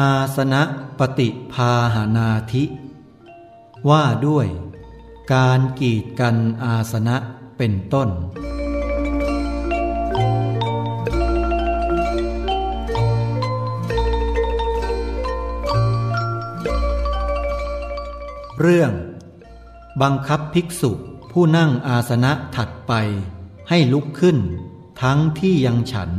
อาสนะปฏิพาหานาธิ ว่าด้วย การกีดกันอาสนะเป็นต้น เรื่อง บังคับภิกษุผู้นั่งอาสนะถัดไปให้ลุกขึ้น ทั้งที่ยังฉัน